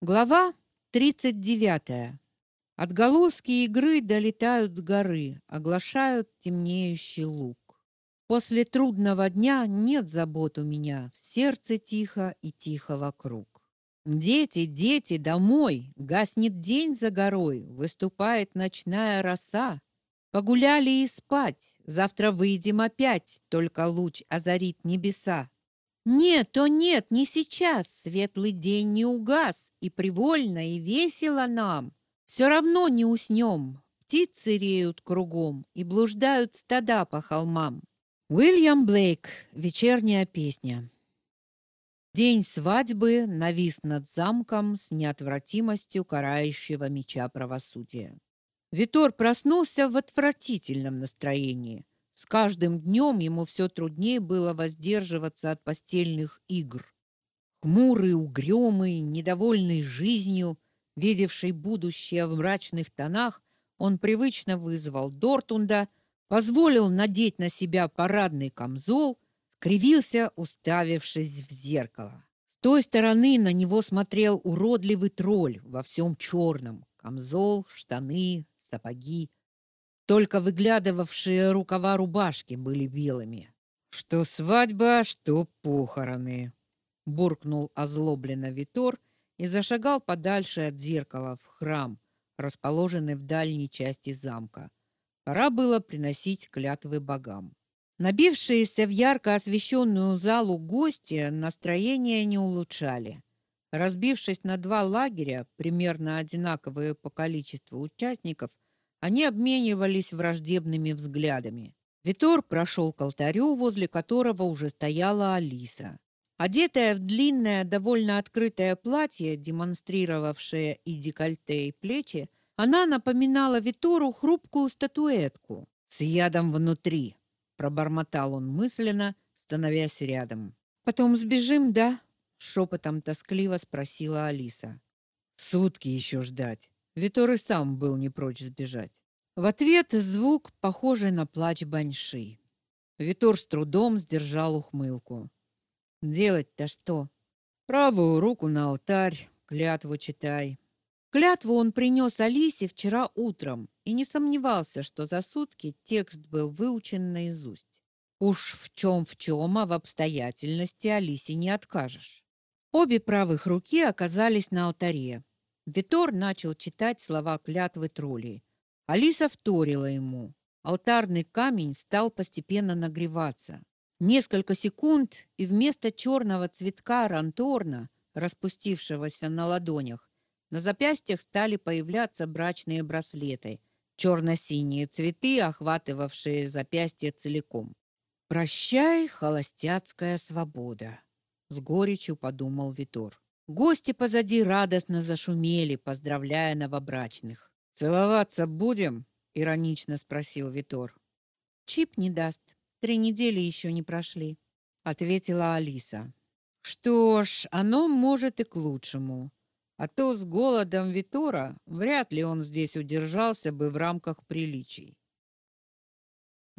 Глава 39. Отголоски игры долетают с горы, оглашают темнеющий луг. После трудного дня нет забот у меня, в сердце тихо и тихо вокруг. Дети, дети, домой! Гаснет день за горой, выступает ночная роса. Погуляли и спать, завтра выйдем опять, только луч озарит небеса. Нет, то нет, не сейчас. Светлый день не угас, и привольно, и весело нам. Все равно не уснем. Птицы реют кругом и блуждают стада по холмам. Уильям Блейк. Вечерняя песня. День свадьбы навис над замком с неотвратимостью карающего меча правосудия. Витор проснулся в отвратительном настроении. С каждым днем ему все труднее было воздерживаться от постельных игр. Хмурый, угрюмый, недовольный жизнью, видевший будущее в мрачных тонах, он привычно вызвал Дортунда, позволил надеть на себя парадный камзол, скривился, уставившись в зеркало. С той стороны на него смотрел уродливый тролль во всем черном: камзол, штаны, сапоги. Только выглядывавшие рукава рубашки были белыми. Что свадьба, что похороны, буркнул озлобленно Витор и зашагал подальше от зеркала в храм, расположенный в дальней части замка. Пора было приносить клятвы богам. Набившиеся в ярко освещенную залу гости настроение не улучшали. Разбившись на два лагеря, примерно одинаковые по количеству участников, они обменивались враждебными взглядами. Витор прошел к алтарю, возле которого уже стояла Алиса. Одетая в длинное, довольно открытое платье, демонстрировавшее и декольте, и плечи, она напоминала Витору хрупкую статуэтку с ядом внутри. Пробормотал он мысленно, становясь рядом. Потом сбежим, да? шепотом тоскливо спросила Алиса. Сутки еще ждать. Витор и сам был не прочь сбежать. В ответ звук, похожий на плач баньши. Витор с трудом сдержал ухмылку. Делать-то что? Правую руку на алтарь, клятву читай. Клятву он принес Алисе вчера утром и не сомневался, что за сутки текст был выучен наизусть. Уж в чем в чем, а в обстоятельности Алисе не откажешь. Обе правых руки оказались на алтаре, Витор начал читать слова клятвы троллей. Алиса вторила ему. Алтарный камень стал постепенно нагреваться. Несколько секунд, и вместо черного цветка ранторна, распустившегося на ладонях, на запястьях стали появляться брачные браслеты, черно-синие цветы, охватывавшие запястье целиком. Прощай, холостяцкая свобода, с горечью подумал Витор. Гости позади радостно зашумели, поздравляя новобрачных. Целоваться будем? иронично спросил Витор. Чип не даст. Три недели еще не прошли, ответила Алиса. Что ж, оно может и к лучшему. А то с голодом Витора вряд ли он здесь удержался бы в рамках приличий.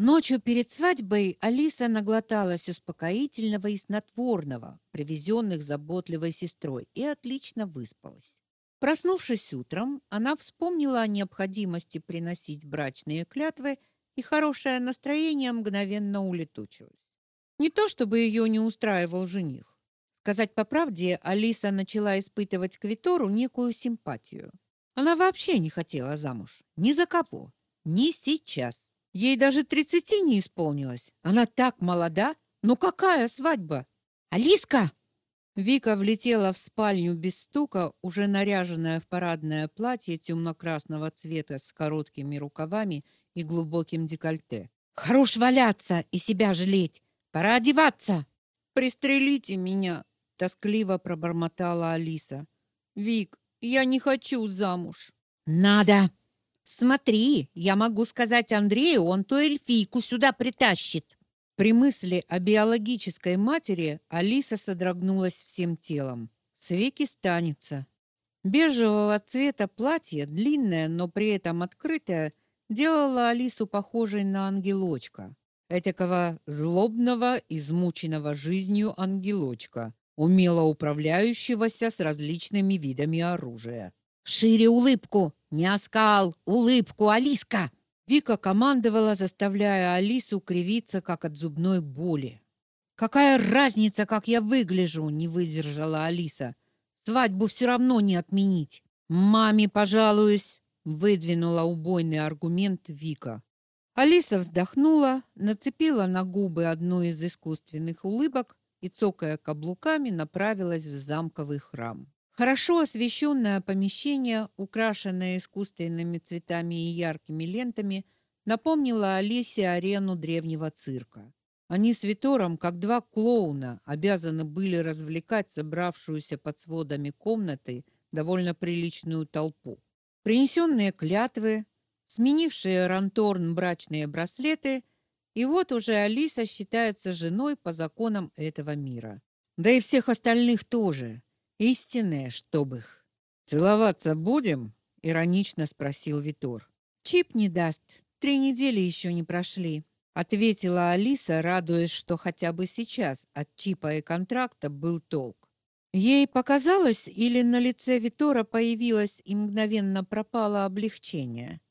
Ночью перед свадьбой Алиса наглоталась успокоительного и снотворного, привезенных заботливой сестрой, и отлично выспалась. Проснувшись утром, она вспомнила о необходимости приносить брачные клятвы, и хорошее настроение мгновенно улетучилось. Не то чтобы ее не устраивал жених. Сказать по правде, Алиса начала испытывать к Витору некую симпатию. Она вообще не хотела замуж. Ни за кого. Ни сейчас. Ей даже тридцати не исполнилось. Она так молода. Ну какая свадьба? Алиска! Вика влетела в спальню без стука, уже наряженная в парадное платье темно-красного цвета с короткими рукавами и глубоким декольте. Хорош валяться и себя жалеть. Пора одеваться. Пристрелите меня, тоскливо пробормотала Алиса. Вик, я не хочу замуж. Надо, Смотри, я могу сказать Андрею, он ту эльфийку сюда притащит. При мысли о биологической матери Алиса содрогнулась всем телом. Свеки станется. Бежевого цвета платье, длинное, но при этом открытое, делало Алису похожей на ангелочка. Этакого злобного, измученного жизнью ангелочка, умело управляющегося с различными видами оружия. «Шире улыбку! Не оскал! Улыбку, Алиска!» Вика командовала, заставляя Алису кривиться, как от зубной боли. «Какая разница, как я выгляжу?» — не выдержала Алиса. «Свадьбу все равно не отменить. Маме пожалуюсь!» — выдвинула убойный аргумент Вика. Алиса вздохнула, нацепила на губы одну из искусственных улыбок и, цокая каблуками, направилась в замковый храм. Хорошо освещенное помещение, украшенное искусственными цветами и яркими лентами, напомнило Алисе арену древнего цирка. Они с Витором, как два клоуна, обязаны были развлекать собравшуюся под сводами комнаты довольно приличную толпу. Принесенные клятвы, сменившие Ранторн брачные браслеты, и вот уже Алиса считается женой по законам этого мира. Да и всех остальных тоже. Истинные, чтоб их. Целоваться будем? иронично спросил Витор. Чип не даст. Три недели еще не прошли, ответила Алиса, радуясь, что хотя бы сейчас от чипа и контракта был толк. Ей показалось, или на лице Витора появилось и мгновенно пропало облегчение.